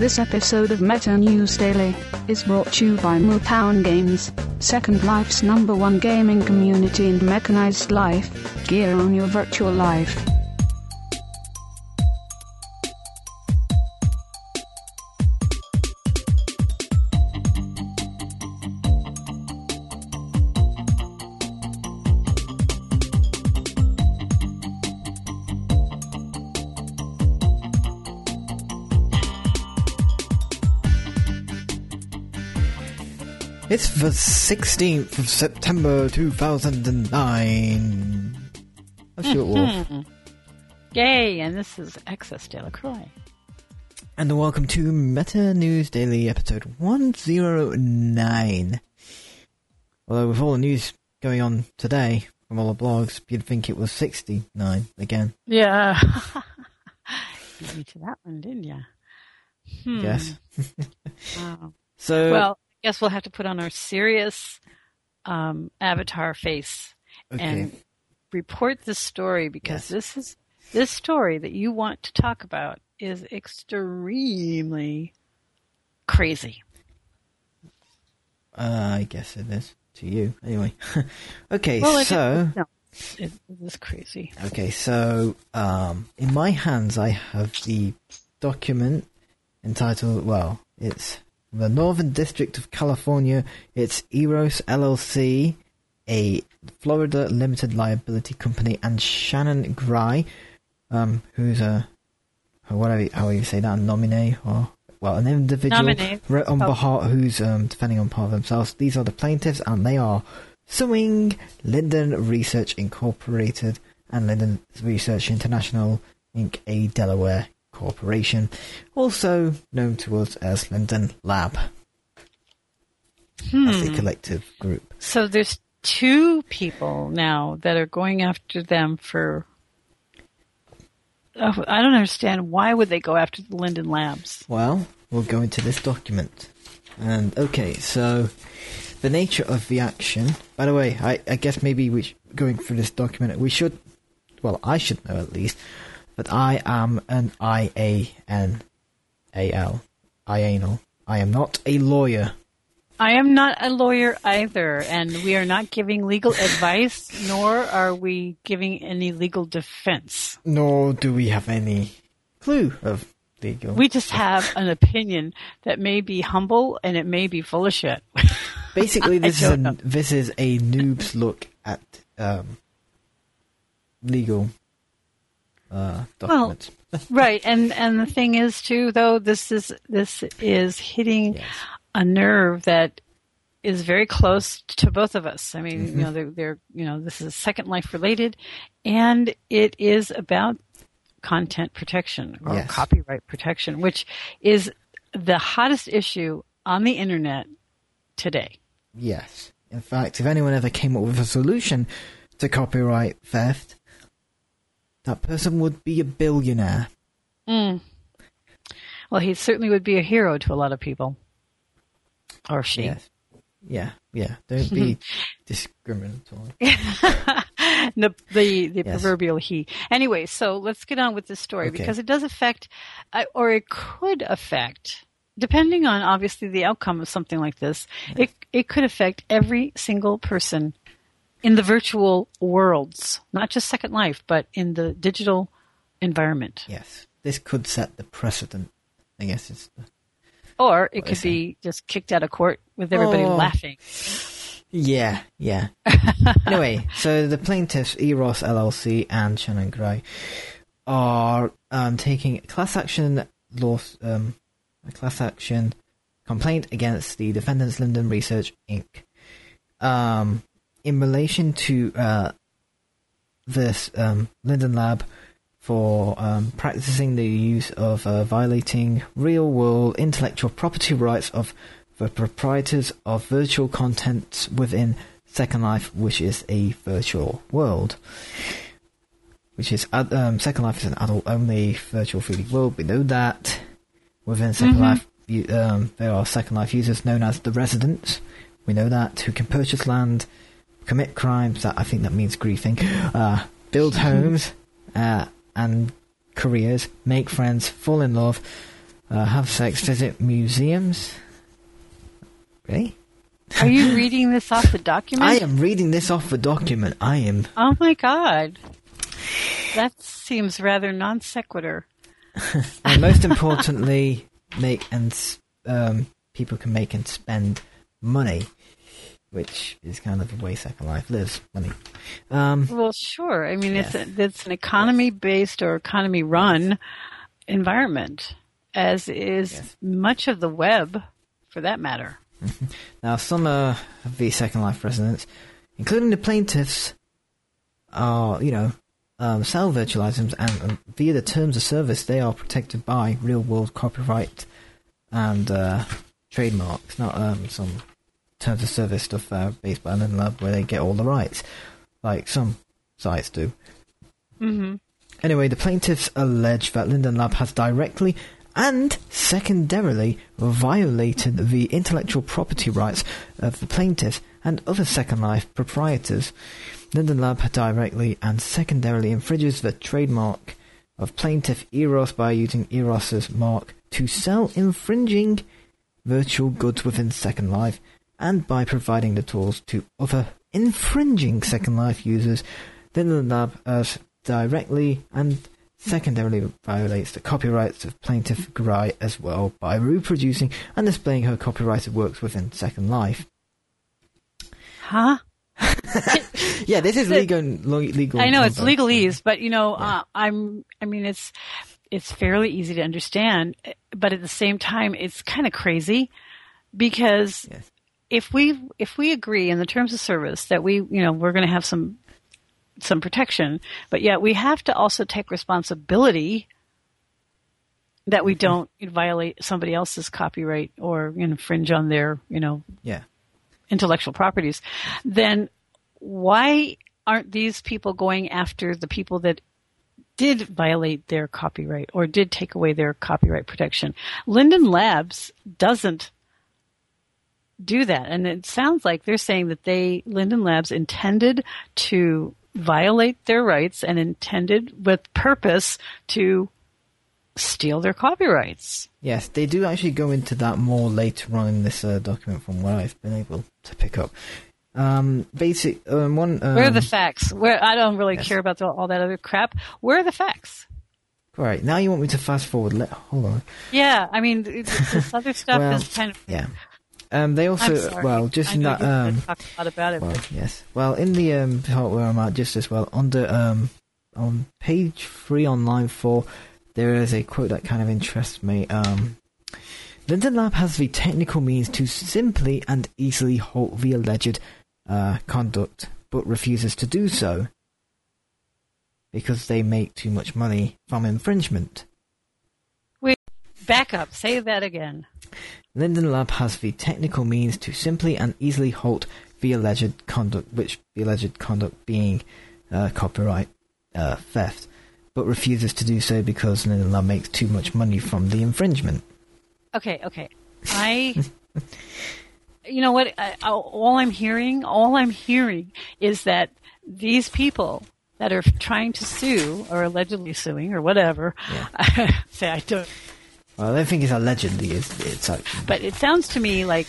This episode of Meta News Daily is brought to you by Mootown Games, Second Life's number one gaming community and mechanized life. Gear on your virtual life. The 16th of September 2009. I'm Stuart Wolf. Yay, and this is Excess Delacroix. And welcome to Meta News Daily episode 109. Although with all the news going on today from all the blogs, you'd think it was 69 again. Yeah. you to that one, didn't you? Hmm. Yes. Wow. So, Well, guess we'll have to put on our serious um, avatar face okay. and report this story because Yes. this is this story that you want to talk about is extremely crazy. Uh, I guess it is to you. Anyway. okay, Well, it- so. no, it, it is crazy. Okay, so um, in my hands, I have the document entitled. Well, it's the Northern District of California. It's Eros LLC, a Florida limited liability company, and Shannon Grei, um, who's a whatever how you say that, a nominee or well, an individual Nominee. on Oh. behalf who's um, defending on behalf of themselves. These are the plaintiffs, and they are suing Linden Research Incorporated and Linden Research International Inc., a Delaware corporation, also known to us as Linden Lab, as a Hmm. collective group. So there's two people now that are going after them for. Oh, I don't understand. Why would they go after the Linden Labs? Well, we'll go into this document. And okay, so the nature of the action. By the way, I, I guess maybe we sh- going through this document, we should. Well, I should know at least that I am an I A N A L IANL. I am not a lawyer. I am not a lawyer either, and we are not giving legal advice, nor are we giving any legal defense. Nor do we have any clue of legal. We just have an opinion that may be humble and it may be full of shit. Basically, this is a, know. this is a noob's look at um, legal uh, documents. right, and and the thing is too, though, this is this is hitting Yes. a nerve that is very close to both of us. I mean, Mm-hmm. you know, they're, they're, you know, this is Second Life related, and it is about content protection or Yes. copyright protection, which is the hottest issue on the internet today. Yes. In fact, if anyone ever came up with a solution to copyright theft, that person would be a billionaire. Mm. Well, he certainly would be a hero to a lot of people, or she. Yes. Yeah, yeah. Don't be discriminatory. the the, the Yes. proverbial he. Anyway, so let's get on with this story Okay. because it does affect, uh, or it could affect, depending on obviously the outcome of something like this. It it could affect every single person in the virtual worlds, not just Second Life, but in the digital environment. Yes. This could set the precedent. I guess it's the... Or it could be just kicked out of court with everybody Oh. laughing. Yeah, yeah. anyway, so the plaintiffs, Eros LLC and Shannon Grei, are um, taking a class action law, um, a class action complaint against the defendants, Linden Research Inc. Um, in relation to uh, this um, Linden Lab for um, practicing the use of uh, violating real-world intellectual property rights of the proprietors of virtual content within Second Life, which is a virtual world. Which is um, Second Life is an adult-only virtual 3D world. We know that within 2nd Mhm. Life, you, um, there are Second Life users known as the Residents. We know that who can purchase land, commit crimes. That I think that means griefing. Uh, build homes, uh, and careers, make friends, fall in love, uh, have sex, visit museums. Really? Are you reading this off the document? I am reading this off the document. I am. Oh my god. That seems rather non sequitur. And most importantly, make and um, people can make and spend money, which is kind of the way Second Life lives. Money. Um, Well, sure. I mean, it's a, it's an economy based or economy run environment, as is Yes. much of the web, for that matter. Now, some uh, of the Second Life residents, including the plaintiffs, are, you know, um, sell virtual items and um, via the terms of service, they are protected by real world copyright and uh, trademarks, not um, some terms of service stuff uh, based by Linden Lab where they get all the rights, like some sites do. hmm Anyway, the plaintiffs allege that Linden Lab has directly and secondarily violated the intellectual property rights of the plaintiffs and other Second Life proprietors. Linden Lab directly and secondarily infringes the trademark of plaintiff Eros by using Eros's mark to sell infringing virtual goods within Second Life and by providing the tools to other infringing Second Life users. then the Lab has directly and secondarily violates the copyrights of plaintiff Grei as well by reproducing and displaying her copyrighted works within Second Life. Huh? Yeah, this is The- legal. legal. I know it's legalese, but you know, Yeah. uh, I'm. I mean, it's it's fairly easy to understand, but at the same time, it's kind of crazy because Yes. If we if we agree in the terms of service that we you know we're going to have some some protection, but yet we have to also take responsibility that we mm-hmm. don't violate somebody else's copyright or infringe on their you know Yeah. intellectual properties, then why aren't these people going after the people that did violate their copyright or did take away their copyright protection? Linden Labs doesn't do that. And it sounds like they're saying that they, Linden Labs intended to violate their rights and intended with purpose to steal their copyrights. Yes, they do actually go into that more later on in this uh, document from what I've been able to pick up. Um, basic um, one. Um, Where are the facts? Where I don't really yes. care about the, all that other crap. Where are the facts? Right now, you want me to fast forward? Let hold on. Yeah, I mean, this other stuff Well, is kind of. Yeah. Um, they also well just in that um, talk a lot about it. Well, but yes. Well, in the um, part where I'm at, just as well, under um, on page three on line four, there is a quote that kind of interests me. Um, Linden Lab has the technical means to simply and easily halt the alleged uh, conduct, but refuses to do so because they make too much money from infringement. We back up. Say that again. Linden Lab has the technical means to simply and easily halt the alleged conduct, which the alleged conduct being uh, copyright uh, theft, but refuses to do so because Linden Lab makes too much money from the infringement. Okay, okay. I. you know what? I, I- all I'm hearing, all I'm hearing is that these people that are trying to sue or allegedly suing or whatever. say I don't. Well, I don't think it's allegedly. It's, it's actually. But it sounds to me like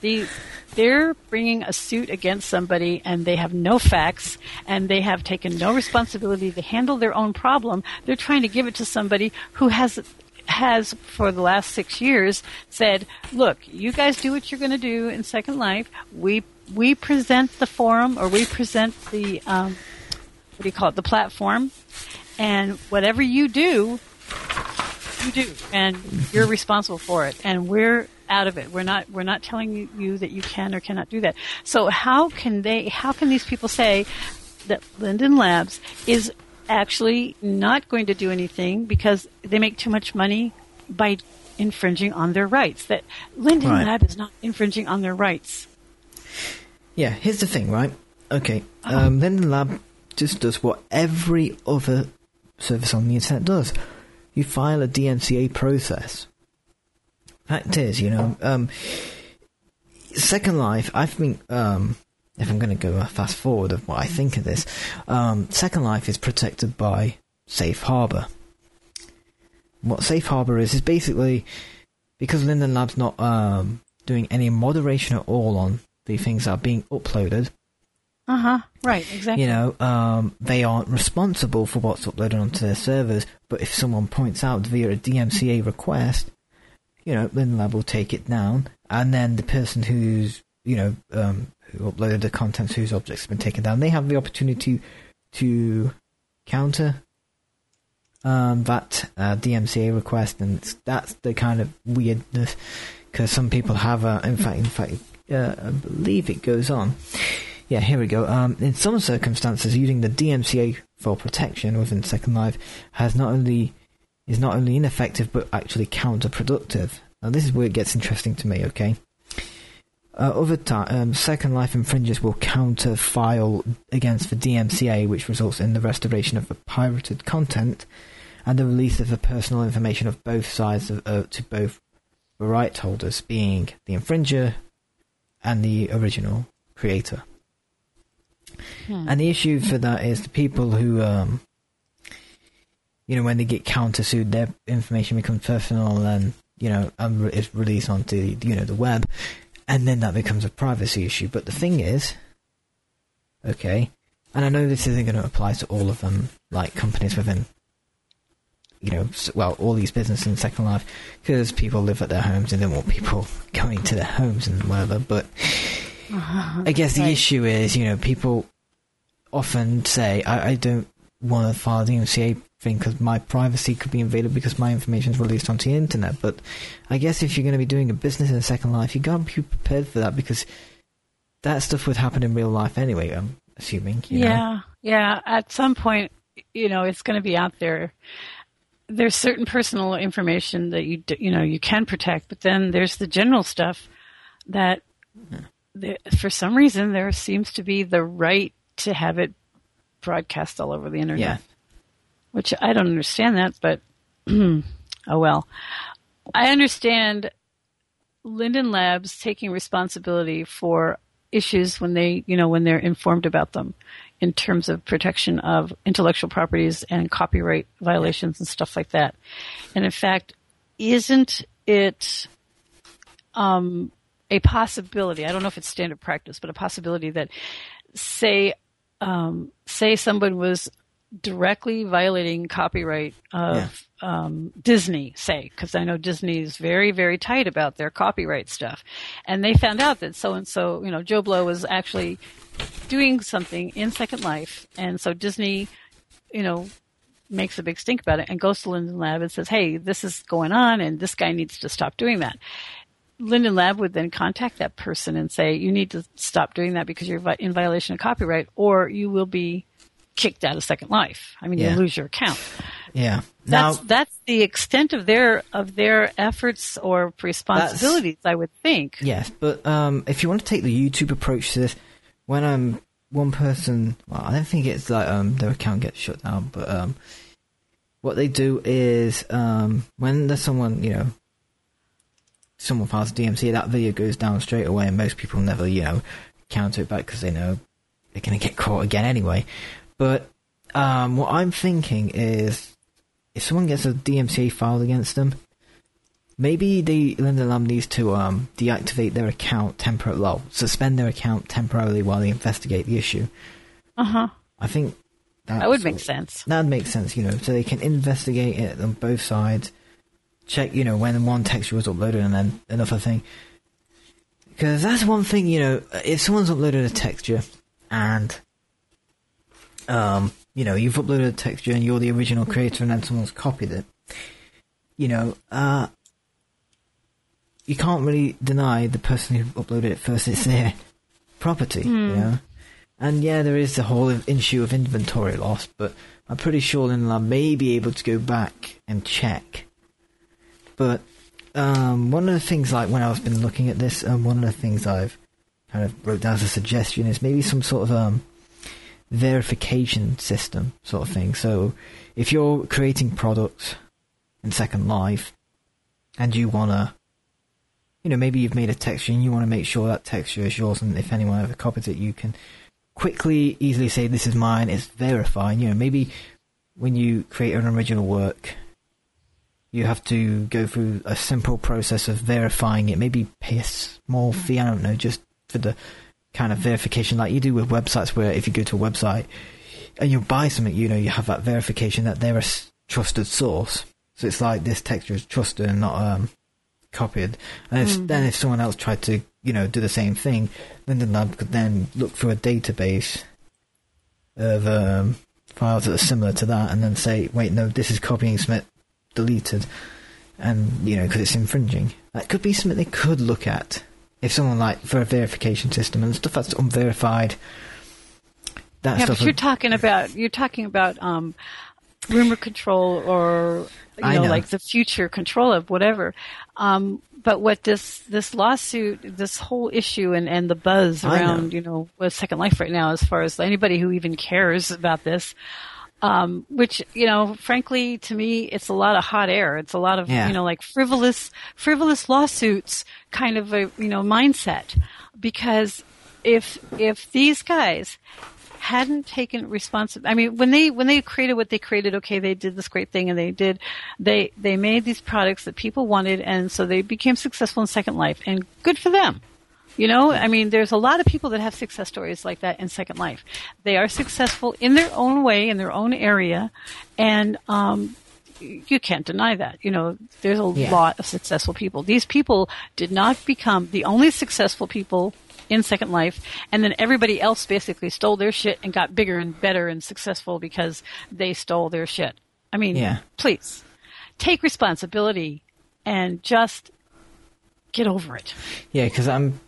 the they're bringing a suit against somebody and they have no facts and they have taken no responsibility to handle their own problem. They're trying to give it to somebody who has has for the last 6 years said, "Look, you guys do what you're going to do in Second Life. We we present the forum or we present the um, what do you call it? The platform and whatever you do, you do, and you're responsible for it. And we're out of it. We're not. We're not telling you, that you can or cannot do that. So how can they? How can these people say that Linden Labs is actually not going to do anything because they make too much money by infringing on their rights? That Linden Right. Lab is not infringing on their rights. Yeah, here's the thing, right? Okay, um, Linden Lab just does what every other service on the internet does. You file a DMCA process. Fact is, you know, um, Second Life, I think, um, if I'm going to go fast forward of what I think of this, um, Second Life is protected by Safe Harbor. what Safe Harbor is is basically because Linden Lab's not um, doing any moderation at all on the things that are being uploaded. Uh huh. Right. Exactly. You know, um, they aren't responsible for what's uploaded onto their servers. But if someone points out via a DMCA request, you know, Linden Lab will take it down, and then the person who's you know um, who uploaded the contents whose objects have been taken down, they have the opportunity to counter um, that uh, DMCA request, and that's the kind of weirdness because some people have, uh, in fact, in fact, uh, I believe it goes on. Yeah, here we go. Um, in some circumstances, using the DMCA for protection within Second Life has not only is not only ineffective but actually counterproductive. Now, this is where it gets interesting to me. Okay. Uh, over time, um, Second Life infringers will counter file against the DMCA, which results in the restoration of the pirated content and the release of the personal information of both sides of, uh, to both the right holders, being the infringer and the original creator. Hmm. And the issue for that is the people who, um, you know, when they get countersued, their information becomes personal and, you know, and is released onto, you know, the web. And then that becomes a privacy issue. But the thing is, okay, and I know this isn't going to apply to all of them, like companies within, you know, well, all these businesses in Second Life, because people live at their homes and they want people going to their homes and whatever. But I guess the issue is, you know, people often say, I, I don't want to file the DMCA thing because my privacy could be invaded because my information is released onto the internet. But I guess if you're going to be doing a business in Second Life, you've got to be prepared for that because that stuff would happen in real life anyway, I'm assuming. You know? yeah, yeah. At some point, you know, it's going to be out there. There's certain personal information that you you know you can protect, but then there's the general stuff that, the, for some reason, there seems to be the right to have it broadcast all over the internet. Yeah. Which I don't understand that, but oh well. I understand Linden Labs taking responsibility for issues when they, you know, when they're informed about them in terms of protection of intellectual properties and copyright violations and stuff like that. And in fact, isn't it um, a possibility? I don't know if it's standard practice, but a possibility that say um, say someone was directly violating copyright of um, Disney, say, because I know Disney is very, very tight about their copyright stuff, and they found out that so and so, you know, Joe Blow was actually doing something in Second Life, and so Disney, you know, makes a big stink about it. And goes to Linden Lab and says, "Hey, this is going on, and this guy needs to stop doing that." Linden Lab would then contact that person and say, "You need to stop doing that because you're in violation of copyright, or you will be kicked out of Second Life. I mean, Yeah. you'll lose your account." Yeah. Now, That's that's the extent of their of their efforts or responsibilities. I would think. Yes, but um, if you want to take the YouTube approach to this, when um one person, well, I don't think it's like um their account gets shut down, but um, what they do is um when there's someone you know, someone files a DMC, that video goes down straight away, and most people never you know counter it back because they know they're gonna get caught again anyway. But um, what I'm thinking is, if someone gets a DMCA filed against them, Maybe the Linden Lab needs to um, deactivate their account temporarily, well, suspend their account temporarily while they investigate the issue. Uh huh. I think that's That would make sense. That'd make sense, you know, so they can investigate it on both sides, check, you know, when one texture was uploaded and then another thing. Because that's one thing, you know, if someone's uploaded a texture and, um, you know, you've uploaded a texture and you're the original creator and then someone's copied it, you know, uh, you can't really deny the person who uploaded it first it's their property, you know. And yeah, there is the whole issue of inventory loss, but I'm pretty sure Linlab may be able to go back and check. But um, one of the things, like when I've been looking at this, um, one of the things I've kind of wrote down as a suggestion is maybe some sort of um, verification system sort of thing. So if you're creating products in Second Life and you wanna you know, maybe you've made a texture and you want to make sure that texture is yours, and if anyone ever copies it, you can quickly, easily say, "This is mine." It's verified. You know, maybe when you create an original work, you have to go through a simple process of verifying it. Maybe pay a small fee. I don't know, just for the kind of verification like you do with websites, where if you go to a website and you buy something, you know, you have that verification that they're a trusted source. So it's like this texture is trusted and not um, copied. And if, mm. then if someone else tried to, you know, do the same thing, then the lab could then look through a database of um, files that are similar to that, and then say, wait, no, this is copying Smith deleted, and you know, because it's infringing. That could be something they could look at if someone like for a verification system and stuff that's unverified. That yeah, but you're talking about you're talking about um, rumor control or you know, know, like the future control of whatever. Um, but what this this lawsuit, this whole issue, and and the buzz around know. you know with Second Life right now, as far as anybody who even cares about this. Um, which you know, frankly, to me, it's a lot of hot air. It's a lot of yeah. you know, like frivolous, frivolous lawsuits kind of a you know mindset. Because if if these guys hadn't taken responsibility. I mean, when they when they created what they created, okay, they did this great thing, and they did they they made these products that people wanted, and so they became successful in Second Life, and good for them. You know, I mean, there's a lot of people that have success stories like that in Second Life. They are successful in their own way, in their own area, and um, you can't deny that. You know, there's a yeah. lot of successful people. These people did not become the only successful people in Second Life, and then everybody else basically stole their shit and got bigger and better and successful because they stole their shit. I mean, yeah. please take responsibility and just get over it. Yeah, because I'm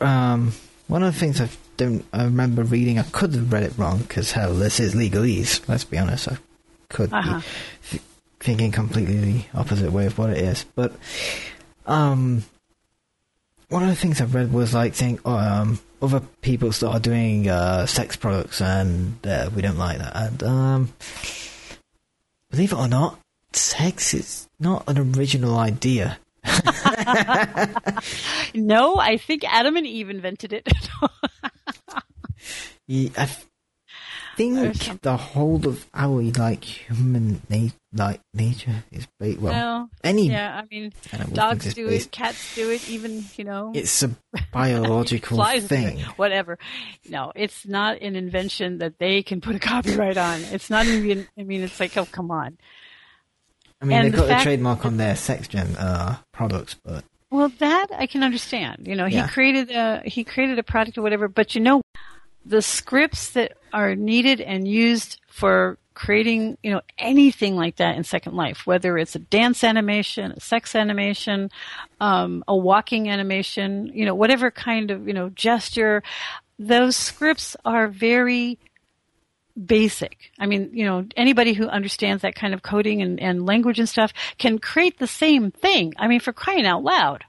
um, one of the things I don't I remember reading. I could have read it wrong because hell, this is legalese. Let's be honest. I could uh-huh. be thinking completely the opposite way of what it is, but um, one of the things I read was like saying oh, um, other people start doing uh, sex products and uh, we don't like that. And um, believe it or not, sex is not an original idea. no, I think Adam and Eve invented it. yeah, I think the whole of our like human na- like nature is based. Well, well, any yeah, I mean, dogs do based. it, cats do it, even you know, it's a biological thing. Whatever. No, it's not an invention that they can put a copyright on. It's not even. I mean, it's like, oh, come on. I mean, and they've the got a trademark on their SexGen uh, products, but well, that I can understand. You know, he yeah. created a he created a product or whatever, but you know, the scripts that are needed and used for creating, you know, anything like that in Second Life, whether it's a dance animation, a sex animation, um, a walking animation, you know, whatever kind of, you know, gesture, those scripts are very basic. I mean, you know, anybody who understands that kind of coding and, and language and stuff can create the same thing. I mean, for crying out loud.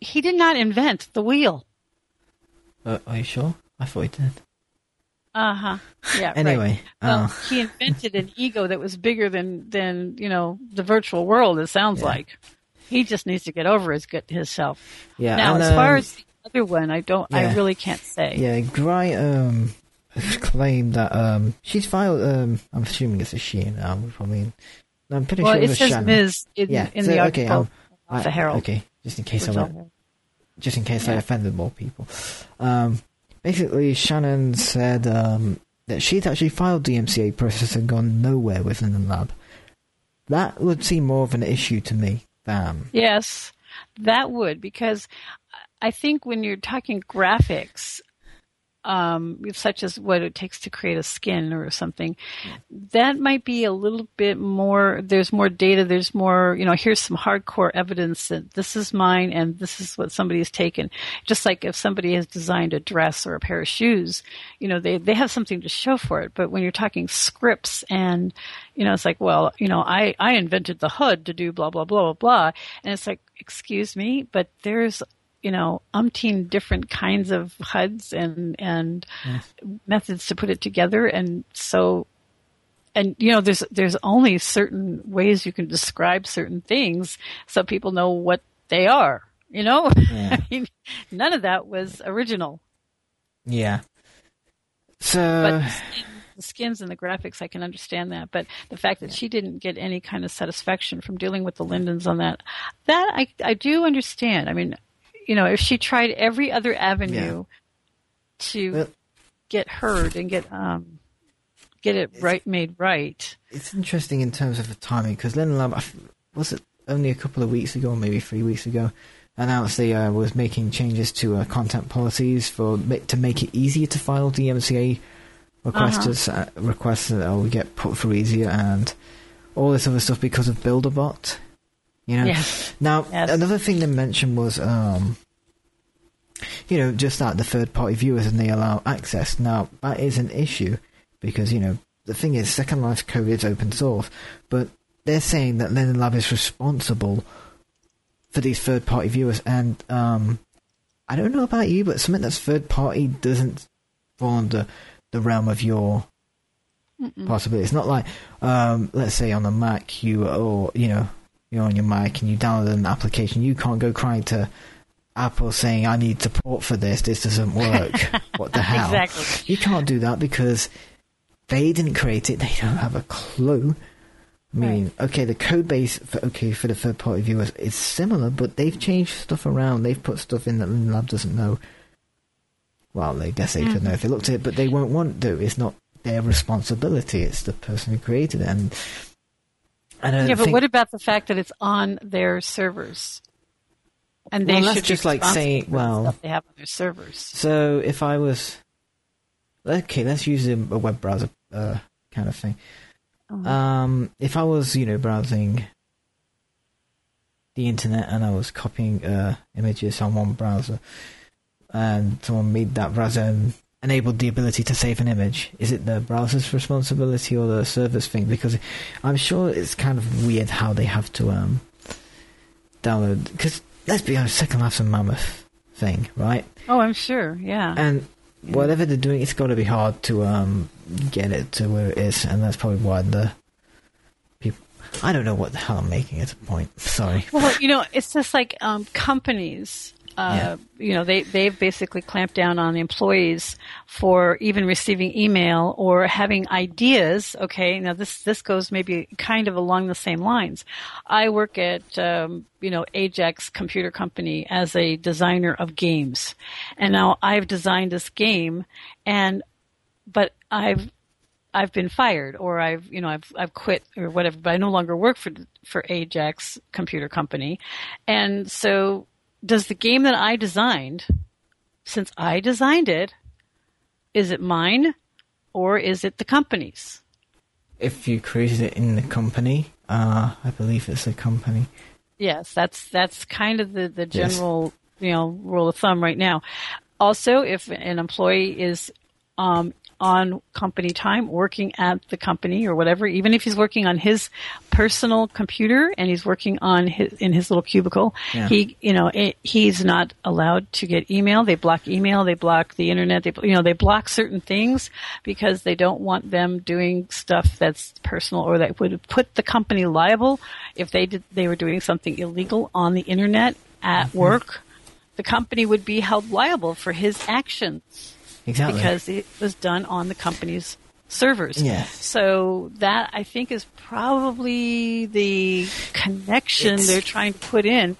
He did not invent the wheel. Uh, are you sure? I thought he did. Uh huh. Yeah. anyway, right. well, uh, he invented an ego that was bigger than than you know the virtual world. It sounds yeah. like he just needs to get over his good himself. Yeah. Now, and, as far um, as the other one, I don't. Yeah. I really can't say. Yeah. Grei um claimed that um she's filed. Um, I'm assuming it's a she now. I mean, I'm pretty well, sure it, it says Shannon. Ms. in, yeah. in so, the article. Okay, the Herald. Okay, just in case I just in case yeah. I offended more people. Um, basically, Shannon said um, that she'd actually filed the MCA process and gone nowhere within the lab. That would seem more of an issue to me than. Yes, that would, because I think when you're talking graphics, um, such as what it takes to create a skin or something, that might be a little bit more. There's more data. There's more. You know, here's some hardcore evidence that this is mine and this is what somebody has taken. Just like if somebody has designed a dress or a pair of shoes, you know, they they have something to show for it. But when you're talking scripts and you know, it's like, well, you know, I I invented the HUD to do blah blah blah blah blah, and it's like, excuse me, but there's you know, umpteen different kinds of HUDs and, and yes. methods to put it together. And so, and you know, there's, there's only certain ways you can describe certain things so people know what they are, you know? Yeah. I mean, none of that was original. Yeah. So, but the skins and the graphics, I can understand that. But the fact that she didn't get any kind of satisfaction from dealing with the Lindens on that, that I, I do understand. I mean, you know, if she tried every other avenue to Well- get heard and get, um, get it right, made right. It's interesting in terms of the timing because Linden Lab, was it only a couple of weeks ago, maybe three weeks ago, announced they uh, was making changes to uh, content policies for to make it easier to file DMCA requests uh requests that will get put through easier and all this other stuff because of BuilderBot. You know. Yes. Now Yes. another thing they mentioned was um, you know, just that the third party viewers and they allow access. Now that is an issue because, you know, the thing is Second Life code is open source, but they're saying that Linden Lab is responsible for these third party viewers and um I don't know about you, but something that's third party doesn't fall under the realm of your possibility. It's not like um let's say on the Mac you or you know, you're on your Mac and you download an application, you can't go crying to Apple saying I need support for this, this doesn't work. what the hell? Exactly. You can't do that because they didn't create it, they don't have a clue. I mean, okay, the code base for okay for the third party viewers is similar, but they've changed stuff around. They've put stuff in that Lab doesn't know. Well, they guess they could know mm. if they looked at it, but they won't want to. It's not their responsibility. It's the person who created it. And I Yeah, but think, what about the fact that it's on their servers? And they Well, that's should be just like responsible saying- for the well- they have on their servers. So if I was okay, let's use a, a web browser uh, kind of thing. Uh-huh. Um, if I was, you know, browsing the internet and I was copying uh, images on one browser, and someone made that browser and enabled the ability to save an image, is it the browser's responsibility or the server's thing? Because I'm sure it's kind of weird how they have to um, download. Because let's be honest, Second Life's a mammoth thing, right? Oh, I'm sure. Yeah. And whatever they're doing, it's got to be hard to um, get it to where it is, and that's probably why the people. I don't know what the hell I'm making at a point. Sorry. Well, you know, it's just like um, companies. Uh, You know, they they've basically clamped down on employees for even receiving email or having ideas. Okay, now this this goes maybe kind of along the same lines. I work at um, you know Ajax Computer Company as a designer of games, and now I've designed this game, and but I've I've been fired or I've you know I've I've quit or whatever, but I no longer work for for Ajax Computer Company, and so does the game that I designed, since I designed it, is it mine or is it the company's? If you created it in the company, uh, I believe it's a company. Yes, that's that's kind of the the Yes. general you know rule of thumb right now. Also, if an employee is um, on company time, working at the company or whatever, even if he's working on his personal computer and he's working on his in his little cubicle, Yeah. he you know it, he's not allowed to get email. They block email. They block the internet. They you know they block certain things because they don't want them doing stuff that's personal or that would put the company liable if they did they were doing something illegal on the internet at mm-hmm. work. The company would be held liable for his actions Exactly. because it was done on the company's servers. Yes. So that I think is probably the connection It's- they're trying to put in.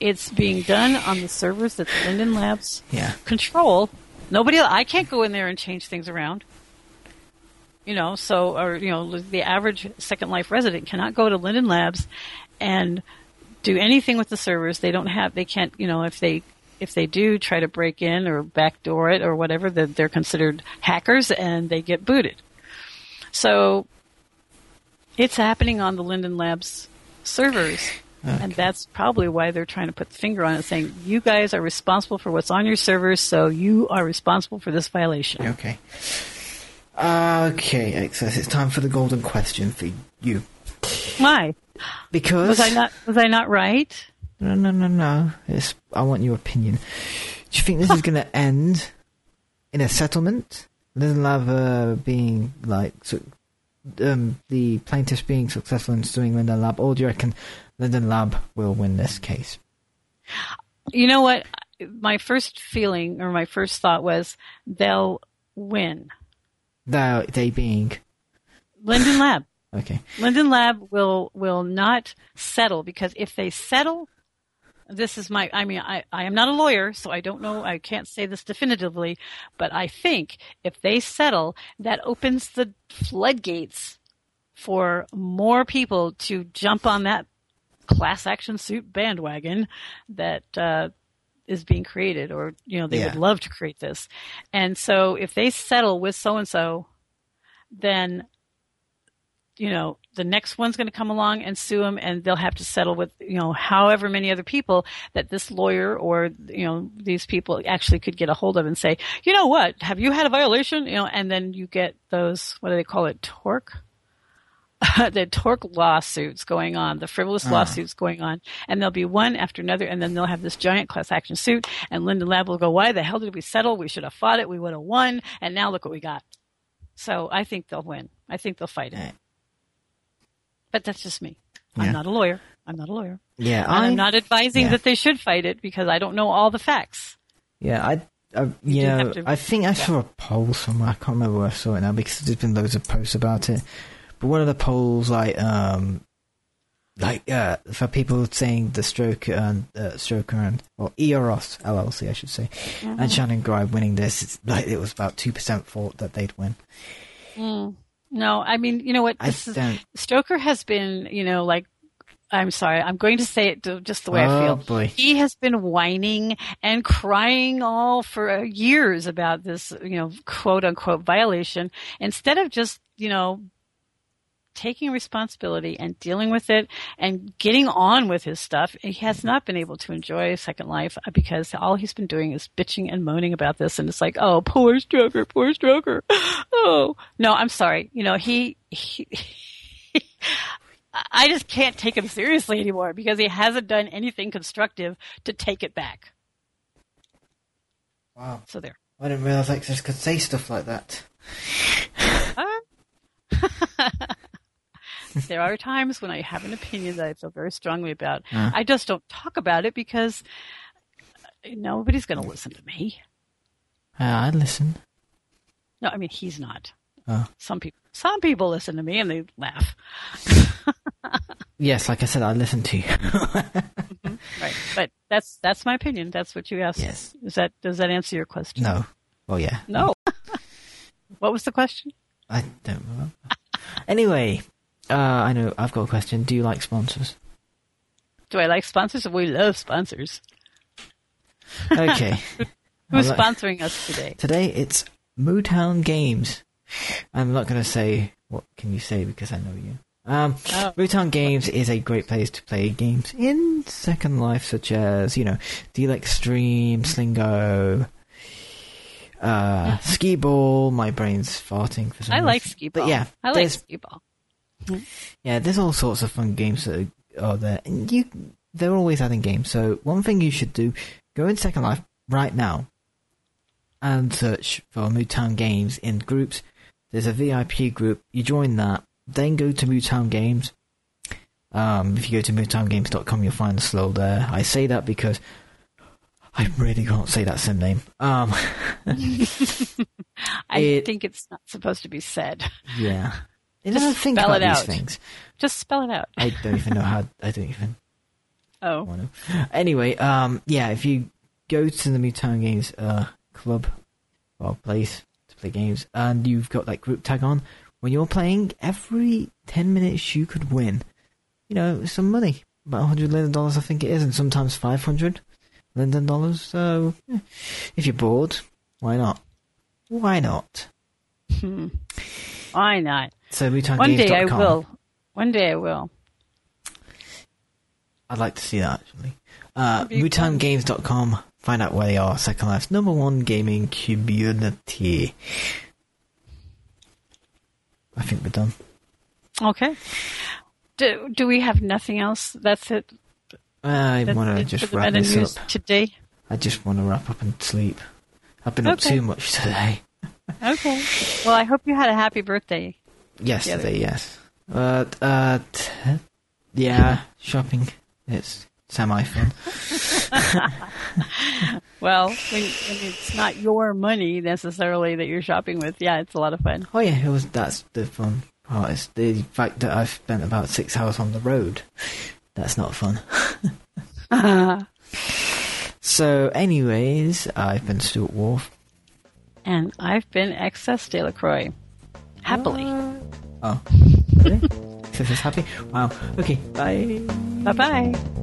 It's being done on the servers that the Linden Labs yeah. control. Nobody, I can't go in there and change things around. You know, so or you know, the average Second Life resident cannot go to Linden Labs and do anything with the servers. They don't have, they can't, you know, if they if they do try to break in or backdoor it or whatever, then they're considered hackers and they get booted. So it's happening on the Linden Labs servers. And that's probably why they're trying to put the finger on it, saying, you guys are responsible for what's on your servers, so you are responsible for this violation. Okay. Okay, Excess. It's time for the golden question for you. Why? Because Was I not, was I not right? No, no, no, no. It's, I want your opinion. Do you think this is going to end in a settlement? Linden Lab uh, being like so, um, the plaintiffs being successful in suing Linden Lab, or do you reckon Linden Lab will win this case? You know what? My first feeling or my first thought was they'll win. They, they being. Linden Lab. Okay. Linden Lab will will not settle because if they settle, this is my. I mean, I I am not a lawyer, so I don't know. I can't say this definitively, but I think if they settle, that opens the floodgates for more people to jump on that class action suit bandwagon that uh, is being created, or you know, they Yeah. would love to create this. And so, if they settle with so and so, then you know the next one's going to come along and sue them, and they'll have to settle with you know however many other people that this lawyer or you know these people actually could get a hold of and say, you know what, have you had a violation? You know, and then you get those what do they call it, torque the torque lawsuits going on, the frivolous ah. lawsuits going on, and there'll be one after another, and then they'll have this giant class action suit, and Linden Lab will go, why the hell did we settle? We should have fought it. We would have won, and now look what we got. So I think they'll win. I think they'll fight it. Yeah. But that's just me. Yeah. I'm not a lawyer. I'm not a lawyer. Yeah, I, I'm not advising yeah. that they should fight it because I don't know all the facts. Yeah, I, I you know, to- I think I saw a poll somewhere. I can't remember where I saw it now because there's been loads of posts about it. But one of the polls, like, um, like uh, for people saying the stroke and uh, Stroker and or Eros LLC, I should say, Mm-hmm. and Shannon Gribe winning this, it's like it was about two percent thought that they'd win. No, I mean, you know what? I This is, don't. Stroker has been, you know, like, I'm sorry, I'm going to say it just the way I Oh feel. boy, He has been whining and crying all for uh, years about this, you know, quote unquote violation instead of just, you know, taking responsibility and dealing with it and getting on with his stuff. He has not been able to enjoy Second Life because all he's been doing is bitching and moaning about this. And it's like, oh, poor Stroker, poor Stroker. Oh, no, I'm sorry. You know, he, he, I just can't take him seriously anymore because he hasn't done anything constructive to take it back. wow! So there. I didn't realize Lexus could say stuff like that. Ah. there are times when I have an opinion that I feel very strongly about. Uh. I just don't talk about it because uh, nobody's going to listen to me. Uh, I'd listen. No, I mean he's not. Oh. Some people, some people listen to me and they laugh. Yes, like I said, I listen to you. Right, but that's that's my opinion. That's what you asked. Yes. Is that does that answer your question? no. Well, yeah. No. what was the question? I don't remember. anyway, uh, I know I've got a question. Do you like sponsors? Do I like sponsors? We love sponsors. Okay. Who's like- sponsoring us today? Today it's Mootown Games. I'm not going to say what can you say because I know you. Um, Oh. Mootown Games is a great place to play games in Second Life, such as you know, Deal Extreme, Slingo, uh, Skee Ball. My brain's farting for some I reason. like Ski ball. But yeah, I like Ski ball. Yeah, there's all sorts of fun games that are there, and you they're always adding games. So one thing you should do: go in Second Life right now and search for Mootown Games in groups. There's a VIP group. You join that, then go to Mootown Games. Um, if you go to mootowngames.com, you'll find the slow there. I say that because I really can't say that sim name. Um, I It- think it's not supposed to be said. yeah. Just never think spell about it these out. things. Just spell it out. I don't even know how. I don't even Oh, want to. Anyway, um, yeah, if you go to the Mootown Games uh, club or place to play games, and you've got that group tag on, when you're playing, every ten minutes you could win, you know, some money, about hundred Linden dollars, I think it is, and sometimes five hundred Linden dollars. So, if you're bored, why not? Why not? Hmm. why not? So MootownGames.com. One day I will. One day I will. I'd like to see that actually. Uh, That'd be fun. MootownGames.com. Find out where they are. Second Life's number one gaming community. I think we're done. Okay. Do, do we have nothing else? That's it. I That's want to just wrap this up. today. I just want to wrap up and sleep. I've been up too much today. Okay. Well, I hope you had a happy birthday. Yesterday, yes. Uh, uh, t- yeah, shopping. It's semi fun. Well, when, when it's not your money necessarily that you're shopping with, yeah, it's a lot of fun. Oh yeah, it was. That's the fun part. It's the fact that I've spent about six hours on the road. That's not fun. so, anyways, I've been Stuart Wharf. And I've been Excess Delacroix. Happily. Oh? Says it's happy. Wow. Okay. Bye. Bye bye.